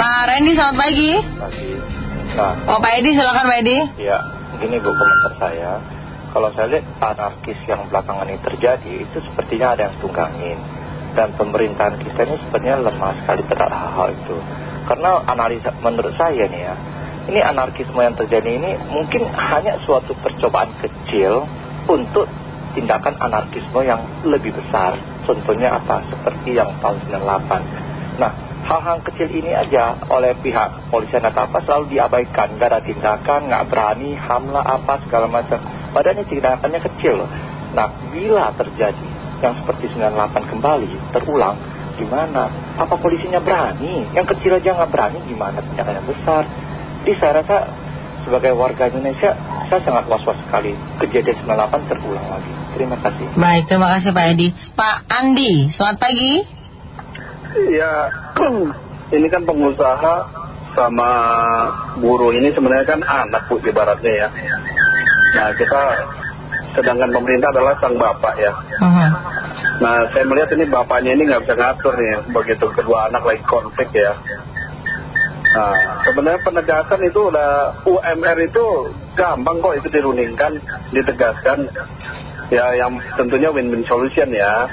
Pak Randy selamat pagi. Pagi. Nah, Oh Pak Edi silakan Pak Edi. ya gini Bu komentar saya. Kalau saya lihat anarkis yang belakangan ini terjadi itu sepertinya ada yang tunggangin. Dan pemerintahan kita ini sepertinya lemah sekali terhadap hal-hal itu. Karena analisa menurut saya nih ya, ini anarkisme yang terjadi ini mungkin hanya suatu percobaan kecil untuk tindakan anarkisme yang lebih besar. Contohnya apa? Seperti yang tahun 98. Nah, hal-hal kecil ini aja oleh pihak polisian atau apa selalu diabaikan. Gak ada tindakan, nggak berani, hamla apa segala macam. Padahal ini tindakannya kecil loh. Nah, bila terjadi yang seperti 98 kembali, terulang, gimana? Apa polisinya berani? Yang kecil aja nggak berani, gimana tindakan yang besar? Jadi saya rasa sebagai warga Indonesia, saya sangat was-was sekali. Kejadian 98 terulang lagi. Terima kasih. Baik terima kasih Pak Edi. Pak Andi selamat pagi. Ya, ini kan pengusaha sama buruh ini sebenarnya kan anak bu ibaratnya ya. Nah kita, sedangkan pemerintah adalah sang bapak ya. Mhm. Nah saya melihat ini bapaknya ini nggak bisa ngatur nih begitu kedua anak lagi konflik ya. Nah sebenarnya penegasan itu udah UMR itu gampang kok itu diruningkan, ditegaskan. Ya yang tentunya win-win solution ya.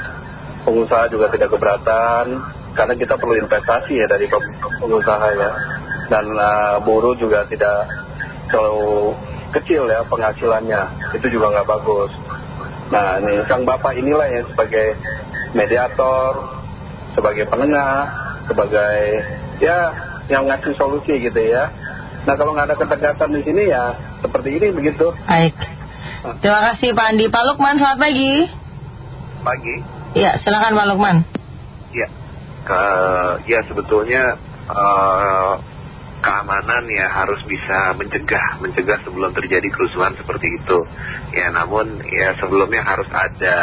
Pengusaha juga tidak keberatan karena kita perlu investasi ya dari pengusaha ya. Dan eh, buruh juga tidak terlalu kecil ya penghasilannya. Itu juga nggak bagus. Nah ini sang bapak inilah yang sebagai mediator, sebagai penengah, sebagai ya yang ngasih solusi gitu ya. Nah kalau nggak ada ketegasan di sini ya seperti ini begitu. Baik. Terima kasih Pak Andi. Pak Lukman selamat pagi. Pagi, Ya silakan Pak Lukman. Ke- ya sebetulnya eh, keamanan ya harus bisa mencegah, mencegah sebelum terjadi kerusuhan seperti itu. Ya, namun ya sebelumnya harus ada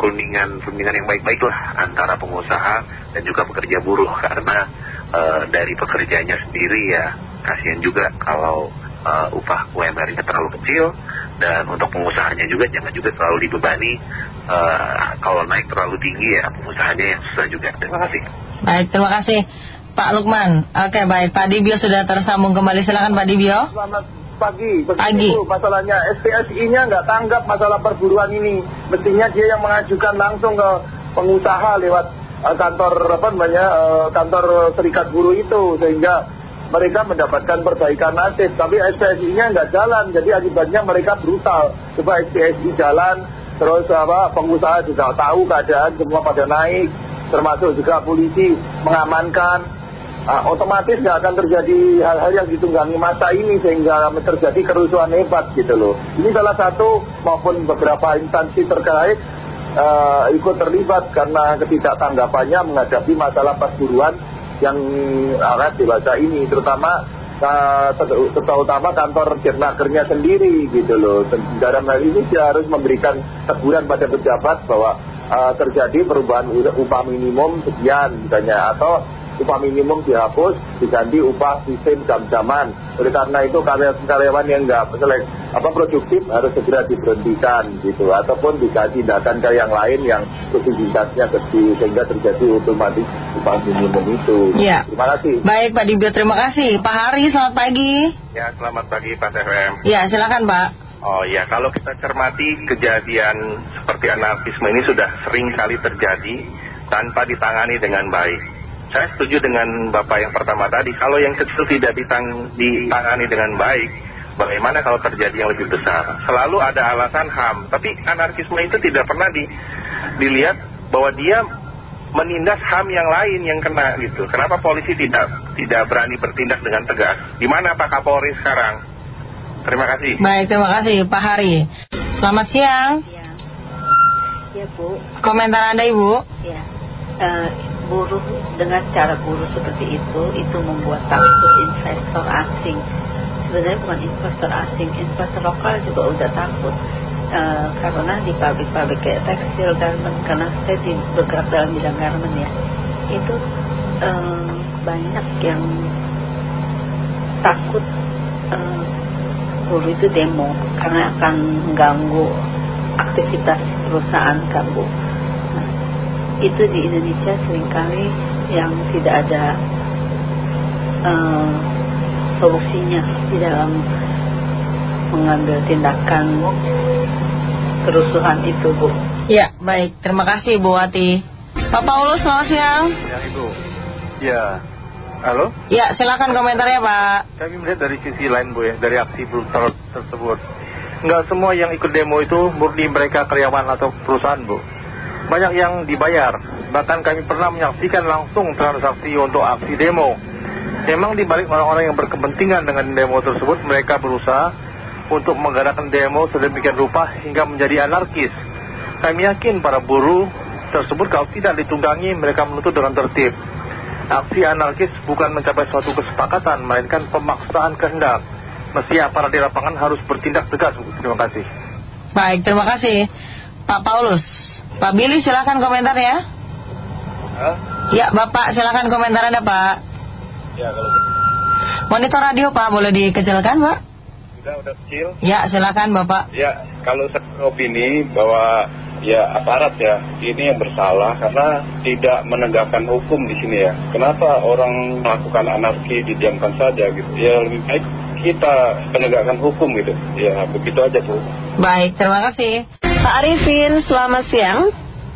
kuningan, kuningan yang baik-baik lah antara pengusaha dan juga pekerja buruh karena eh, dari pekerjanya sendiri ya kasihan juga kalau eh, upah UMR-nya terlalu kecil dan untuk pengusahanya juga jangan juga terlalu dibebani kalau naik terlalu tinggi ya pengusahanya yang susah juga. Terima kasih. Baik terima kasih Pak Lukman. Oke baik Pak Dibio sudah tersambung kembali silakan Pak Dibio. Selamat pagi. Begini Pagi. Masalahnya SPSI-nya nggak tanggap masalah perburuan ini. Mestinya dia yang mengajukan langsung ke pengusaha lewat eh, kantor apa namanya eh, kantor serikat buruh itu sehingga mereka mendapatkan perbaikan nasib. Tapi SPSI-nya nggak jalan, jadi akibatnya mereka brutal. Coba SPSI jalan, terus apa pengusaha juga tahu keadaan semua pada naik, termasuk juga polisi mengamankan. Ah, otomatis nggak akan terjadi hal-hal yang ditunggangi masa ini sehingga terjadi kerusuhan hebat gitu loh. Ini salah satu maupun beberapa instansi terkait eh, ikut terlibat karena ketidaktanggapannya menghadapi masalah perburuan yang akan dewasa ini, terutama eh, ter- terutama kantor Dirnakernya sendiri gitu loh. Dalam hal ini dia harus memberikan teguran pada pejabat bahwa eh, terjadi perubahan upah minimum sekian misalnya atau upah minimum dihapus diganti upah sistem jam-jaman oleh karena itu karyawan yang nggak selek apa produktif harus segera diberhentikan gitu ataupun tindakan ke yang lain yang produktivitasnya kecil sehingga terjadi otomatis upah minimum itu Iya. terima kasih Baik Pak Dibio terima kasih. Pak Hari selamat pagi. Ya, selamat pagi Pak FM. Ya silakan Pak. Oh ya, kalau kita cermati kejadian seperti anarkisme ini sudah sering kali terjadi tanpa ditangani dengan baik. Saya setuju dengan Bapak yang pertama tadi, kalau yang kecil tidak ditang, ditangani dengan baik, bagaimana kalau terjadi yang lebih besar? Selalu ada alasan HAM, tapi anarkisme itu tidak pernah di, dilihat bahwa dia menindas HAM yang lain yang kena gitu. Kenapa polisi tidak tidak berani bertindak dengan tegas? Di mana Pak Kapolri sekarang? Terima kasih. Baik terima kasih Pak Hari. Selamat siang. Ya, ya Bu, Komentar Anda Ibu. ya. Eh, buruh dengan cara buruh seperti itu, itu membuat takut investor asing. Sebenarnya bukan investor asing, investor lokal juga udah takut. Eh, karena di pabrik-pabrik kayak tekstil, garment, karena saya di, bergerak dalam bidang garment ya, itu eh, banyak yang takut eh, buruh itu demo karena akan mengganggu aktivitas perusahaan kamu. Nah, itu di Indonesia sering kali yang tidak ada eh, solusinya di dalam mengambil tindakan kerusuhan itu Bu. Ya, baik. Terima kasih Bu Wati. Pak Paulus, selamat siang. Ya Ibu. Ya. Halo? Ya, silakan komentarnya Pak. Kami melihat dari sisi lain Bu ya, dari aksi brutal tersebut. Enggak semua yang ikut demo itu murni mereka karyawan atau perusahaan Bu. Banyak yang dibayar. Bahkan kami pernah menyaksikan langsung transaksi untuk aksi demo. Memang di balik orang-orang yang berkepentingan dengan demo tersebut, mereka berusaha untuk menggerakkan demo sedemikian rupa hingga menjadi anarkis. Kami yakin para buruh tersebut kalau tidak ditunggangi mereka menuntut dengan tertib. Aksi anarkis bukan mencapai suatu kesepakatan, melainkan pemaksaan kehendak. Mesti aparat di lapangan harus bertindak tegas. Terima kasih. Baik, terima kasih. Pak Paulus. Pak Billy, silakan komentarnya. Ya, Bapak, silakan komentar Anda, Pak. Ya kalau Monitor radio, Pak, boleh dikecilkan, Pak? sudah udah kecil. Ya, silakan, Bapak. Ya, kalau saya opini bahwa ya aparat ya ini yang bersalah karena tidak menegakkan hukum di sini ya. Kenapa orang melakukan anarki didiamkan saja gitu? Ya lebih baik kita penegakkan hukum gitu. Ya begitu aja bu. Baik, terima kasih. Pak Arifin, selamat siang.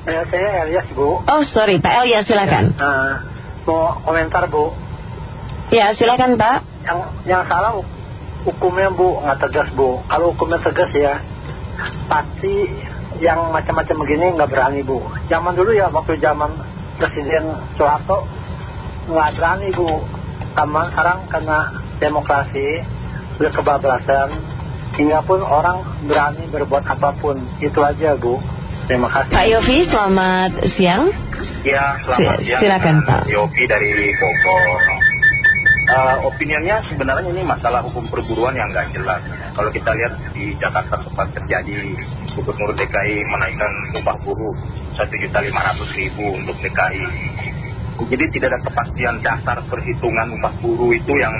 Ya, saya Elias Bu. Oh, sorry, Pak Elia, silakan. Nah, mau komentar Bu. Ya, silakan Pak. Yang yang salah hu- hukumnya Bu nggak tegas Bu. Kalau hukumnya tegas ya pasti yang macam-macam begini nggak berani Bu. Zaman dulu ya waktu zaman Presiden Soeharto nggak berani Bu. Sama sekarang karena demokrasi udah kebablasan hingga pun orang berani berbuat apa pun. Itu aja Bu. Terima kasih. Pak Yofi, selamat siang. Ya selamat Si- siang. silakan, Pak. Yopi dari Bogor. Eh, opiniannya sebenarnya ini masalah hukum perburuan yang nggak jelas. Kalau kita lihat di Jakarta sempat terjadi Gubernur DKI menaikkan upah buruh 1.500.000 untuk DKI. Jadi tidak ada kepastian dasar perhitungan upah buruh itu yang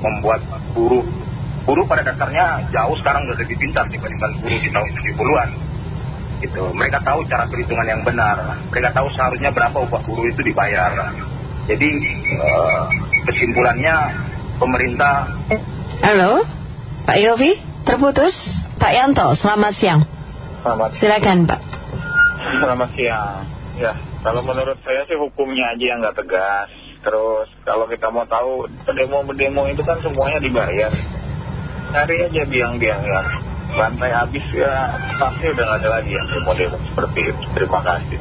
membuat buruh buruh pada dasarnya jauh sekarang udah lebih pintar dibandingkan buruh di tahun 70-an. Gitu. Mereka tahu cara perhitungan yang benar. Mereka tahu seharusnya berapa upah buruh itu dibayar. Jadi eh, kesimpulannya pemerintah Halo, Pak Yofi, terputus. Pak Yanto, selamat siang. Selamat Silakan Pak. Selamat siang. Ya, kalau menurut saya sih hukumnya aja yang nggak tegas. Terus kalau kita mau tahu demo-demo itu kan semuanya dibayar. Cari aja biang-biang ya. Bantai habis ya pasti udah nggak ada lagi yang demo-demo seperti itu. Terima kasih.